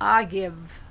I give